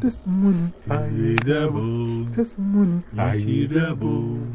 Testimony. Testimony. Testimony. Testimony.